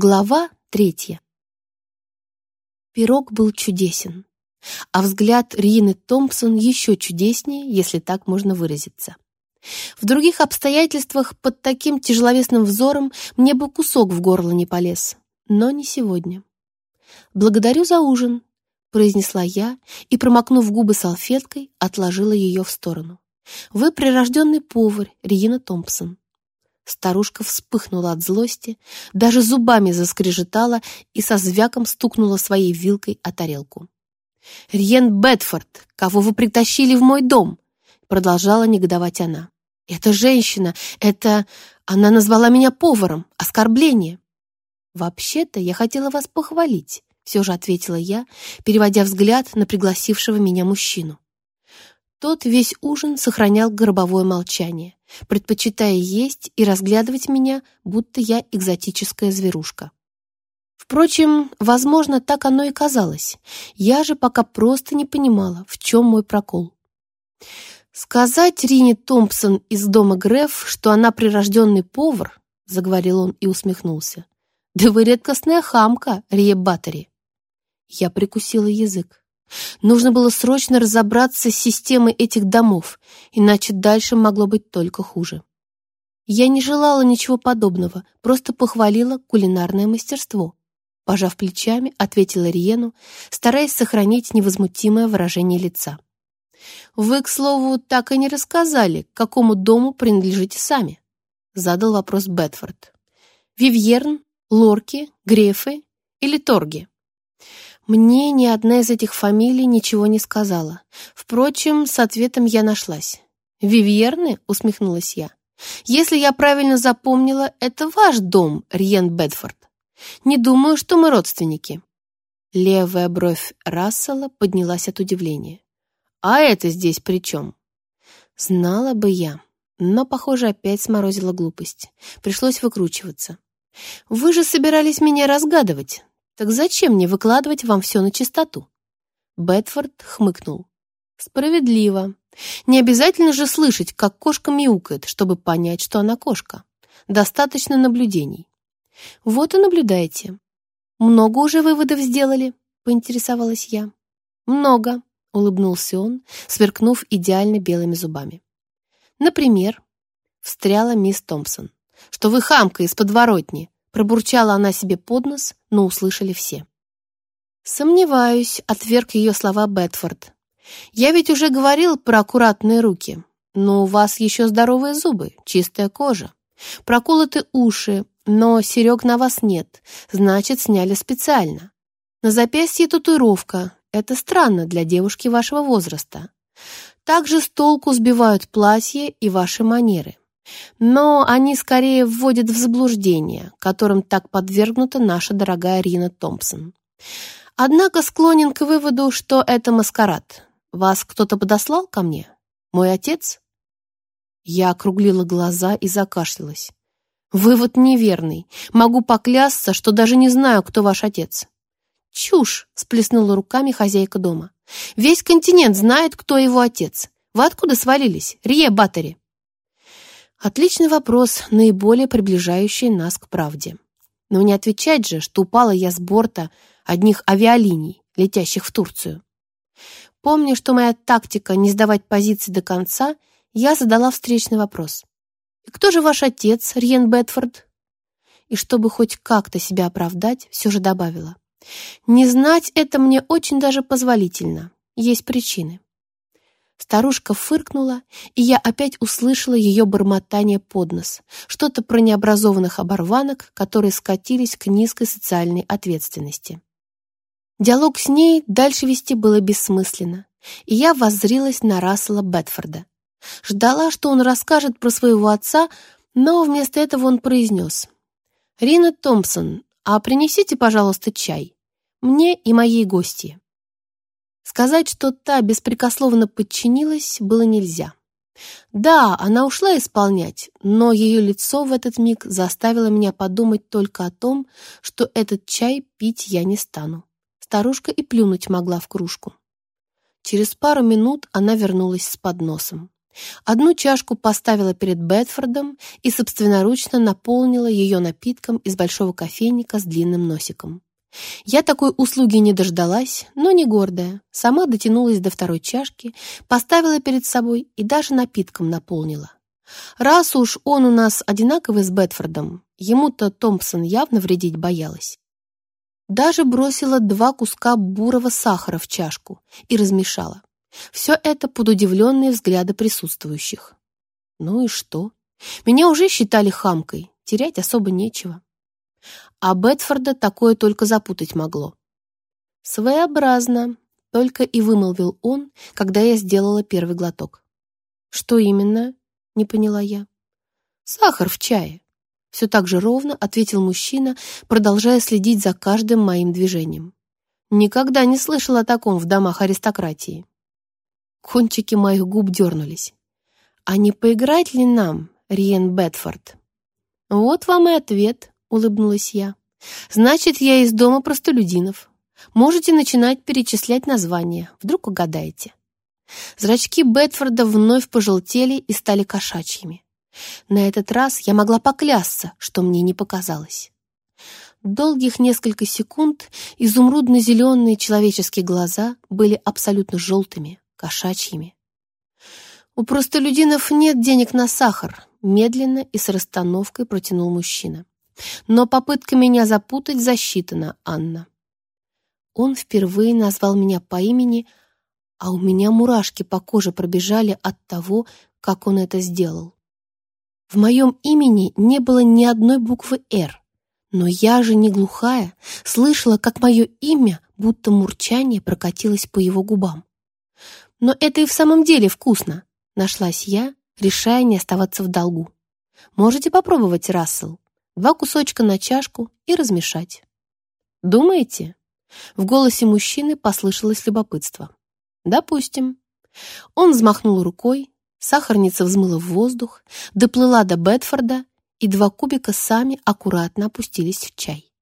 Глава третья. Пирог был чудесен, а взгляд Рины Томпсон еще чудеснее, если так можно выразиться. В других обстоятельствах под таким тяжеловесным взором мне бы кусок в горло не полез, но не сегодня. «Благодарю за ужин», — произнесла я и, промокнув губы салфеткой, отложила ее в сторону. «Вы прирожденный повар, Рина Томпсон». Старушка вспыхнула от злости, даже зубами заскрежетала и со звяком стукнула своей вилкой о тарелку. «Риен Бетфорд, кого вы притащили в мой дом?» Продолжала негодовать она. «Это женщина, это... Она назвала меня поваром. Оскорбление!» «Вообще-то я хотела вас похвалить», все же ответила я, переводя взгляд на пригласившего меня мужчину. Тот весь ужин сохранял гробовое молчание, предпочитая есть и разглядывать меня, будто я экзотическая зверушка. Впрочем, возможно, так оно и казалось. Я же пока просто не понимала, в чем мой прокол. «Сказать Рине Томпсон из дома Греф, что она прирожденный повар», — заговорил он и усмехнулся. «Да вы редкостная хамка, Рие Баттери». Я прикусила язык. Нужно было срочно разобраться с системой этих домов, иначе дальше могло быть только хуже. Я не желала ничего подобного, просто похвалила кулинарное мастерство. Пожав плечами, ответила Риену, стараясь сохранить невозмутимое выражение лица. «Вы, к слову, так и не рассказали, к какому дому принадлежите сами?» Задал вопрос Бетфорд. «Вивьерн, Лорки, Грефы или Торги?» Мне ни одна из этих фамилий ничего не сказала. Впрочем, с ответом я нашлась. «Вивьерны?» — усмехнулась я. «Если я правильно запомнила, это ваш дом, Риен Бедфорд. Не думаю, что мы родственники». Левая бровь Рассела поднялась от удивления. «А это здесь при чем?» Знала бы я, но, похоже, опять сморозила глупость. Пришлось выкручиваться. «Вы же собирались меня разгадывать. Так зачем мне выкладывать вам все на чистоту?» Бетфорд хмыкнул. «Справедливо. Не обязательно же слышать, как кошка мяукает, чтобы понять, что она кошка. Достаточно наблюдений. Вот и наблюдайте. Много уже выводов сделали?» — поинтересовалась я. «Много», — улыбнулся он, сверкнув идеально белыми зубами. «Например», — встряла мисс Томпсон, «что вы хамка из подворотни, Пробурчала она себе под нос, но услышали все. «Сомневаюсь», — отверг ее слова Бетфорд. «Я ведь уже говорил про аккуратные руки, но у вас еще здоровые зубы, чистая кожа, проколоты уши, но серег на вас нет, значит, сняли специально. На запястье татуировка, это странно для девушки вашего возраста. Также с толку сбивают платье и ваши манеры. Но они скорее вводят в заблуждение, которым так подвергнута наша дорогая Рина Томпсон. Однако склонен к выводу, что это маскарад. Вас кто-то подослал ко мне? Мой отец? Я округлила глаза и закашлялась. Вывод неверный. Могу поклясться, что даже не знаю, кто ваш отец. Чушь, сплеснула руками хозяйка дома. Весь континент знает, кто его отец. Вы откуда свалились? Рие Баттери. Отличный вопрос, наиболее приближающий нас к правде. Но не отвечать же, что упала я с борта одних авиалиний, летящих в Турцию. Помня, что моя тактика не сдавать позиции до конца, я задала встречный вопрос. «И кто же ваш отец, Риен Бетфорд?» И чтобы хоть как-то себя оправдать, все же добавила. «Не знать это мне очень даже позволительно. Есть причины». Старушка фыркнула, и я опять услышала ее бормотание под нос, что-то про необразованных оборванок, которые скатились к низкой социальной ответственности. Диалог с ней дальше вести было бессмысленно, и я воззрилась на Рассела Бетфорда. Ждала, что он расскажет про своего отца, но вместо этого он произнес. «Рина Томпсон, а принесите, пожалуйста, чай. Мне и моей гости». Сказать, что та беспрекословно подчинилась, было нельзя. Да, она ушла исполнять, но ее лицо в этот миг заставило меня подумать только о том, что этот чай пить я не стану. Старушка и плюнуть могла в кружку. Через пару минут она вернулась с подносом. Одну чашку поставила перед Бетфордом и собственноручно наполнила ее напитком из большого кофейника с длинным носиком. Я такой услуги не дождалась, но не гордая. Сама дотянулась до второй чашки, поставила перед собой и даже напитком наполнила. Раз уж он у нас одинаковый с Бетфордом, ему-то Томпсон явно вредить боялась. Даже бросила два куска бурого сахара в чашку и размешала. Все это под удивленные взгляды присутствующих. Ну и что? Меня уже считали хамкой, терять особо нечего. А Бетфорда такое только запутать могло. Своеобразно, только и вымолвил он, когда я сделала первый глоток. Что именно? Не поняла я. Сахар в чае. Все так же ровно ответил мужчина, продолжая следить за каждым моим движением. Никогда не слышал о таком в домах аристократии. Кончики моих губ дернулись. «А не поиграть ли нам, Риен Бетфорд?» «Вот вам и ответ», — улыбнулась я. «Значит, я из дома простолюдинов. Можете начинать перечислять названия, вдруг угадаете». Зрачки Бетфорда вновь пожелтели и стали кошачьими. На этот раз я могла поклясться, что мне не показалось. Долгих несколько секунд изумрудно-зеленые человеческие глаза были абсолютно желтыми, кошачьими. «У простолюдинов нет денег на сахар», медленно и с расстановкой протянул мужчина. «Но попытка меня запутать засчитана, Анна». Он впервые назвал меня по имени, а у меня мурашки по коже пробежали от того, как он это сделал. В моем имени не было ни одной буквы «Р», но я же не глухая, слышала, как мое имя, будто мурчание, прокатилось по его губам. Но это и в самом деле вкусно, нашлась я, решая не оставаться в долгу. Можете попробовать, Рассел. Два кусочка на чашку и размешать. Думаете? В голосе мужчины послышалось любопытство. Допустим. Он взмахнул рукой, сахарница взмыла в воздух, доплыла до Бетфорда, и два кубика сами аккуратно опустились в чай.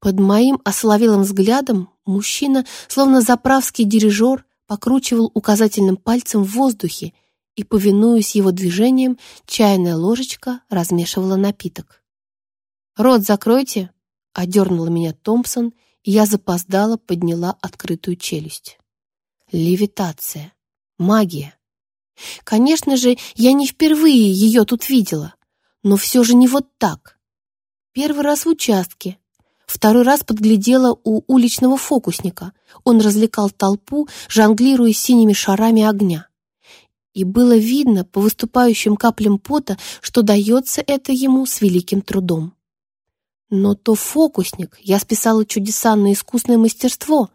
Под моим осоловелым взглядом мужчина, словно заправский дирижер, покручивал указательным пальцем в воздухе, и, повинуясь его движениям, чайная ложечка размешивала напиток. «Рот закройте!» — одернула меня Томпсон, и я запоздала подняла открытую челюсть. Левитация. Магия. Конечно же, я не впервые ее тут видела, но все же не вот так. Первый раз в участке, Второй раз подглядела у уличного фокусника. Он развлекал толпу, жонглируя синими шарами огня. И было видно по выступающим каплям пота, что дается это ему с великим трудом. Но то фокусник, я списала чудеса на искусное мастерство,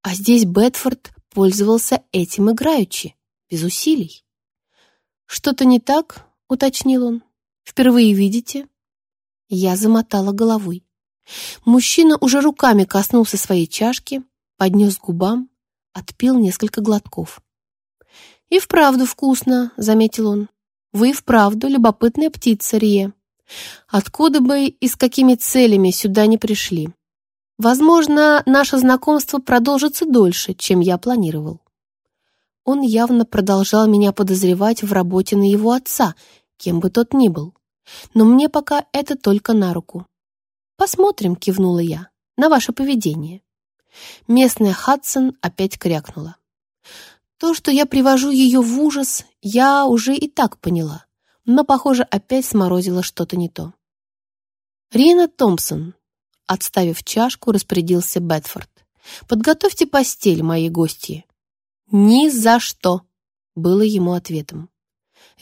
а здесь Бетфорд пользовался этим играючи, без усилий. «Что-то не так?» — уточнил он. «Впервые видите?» Я замотала головой. Мужчина уже руками коснулся своей чашки, поднес к губам, отпил несколько глотков. «И вправду вкусно», — заметил он. «Вы вправду любопытная птица, Рие. Откуда бы и с какими целями сюда не пришли? Возможно, наше знакомство продолжится дольше, чем я планировал». Он явно продолжал меня подозревать в работе на его отца, кем бы тот ни был. Но мне пока это только на руку. «Посмотрим», — кивнула я, — «на ваше поведение». Местная Хадсон опять крякнула. То, что я привожу ее в ужас, я уже и так поняла, но, похоже, опять сморозила что-то не то. «Рина Томпсон», — отставив чашку, распорядился Бетфорд. «Подготовьте постель, мои гости». «Ни за что», — было ему ответом.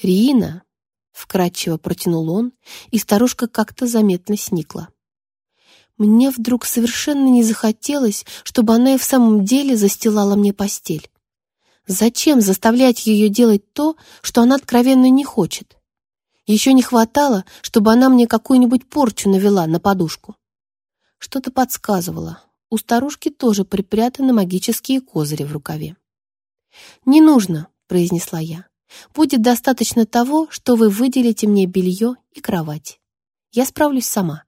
«Рина», — вкратчиво протянул он, и старушка как-то заметно сникла. Мне вдруг совершенно не захотелось, чтобы она и в самом деле застилала мне постель. Зачем заставлять ее делать то, что она откровенно не хочет? Еще не хватало, чтобы она мне какую-нибудь порчу навела на подушку. Что-то подсказывало. У старушки тоже припрятаны магические козыри в рукаве. «Не нужно», — произнесла я. «Будет достаточно того, что вы выделите мне белье и кровать. Я справлюсь сама».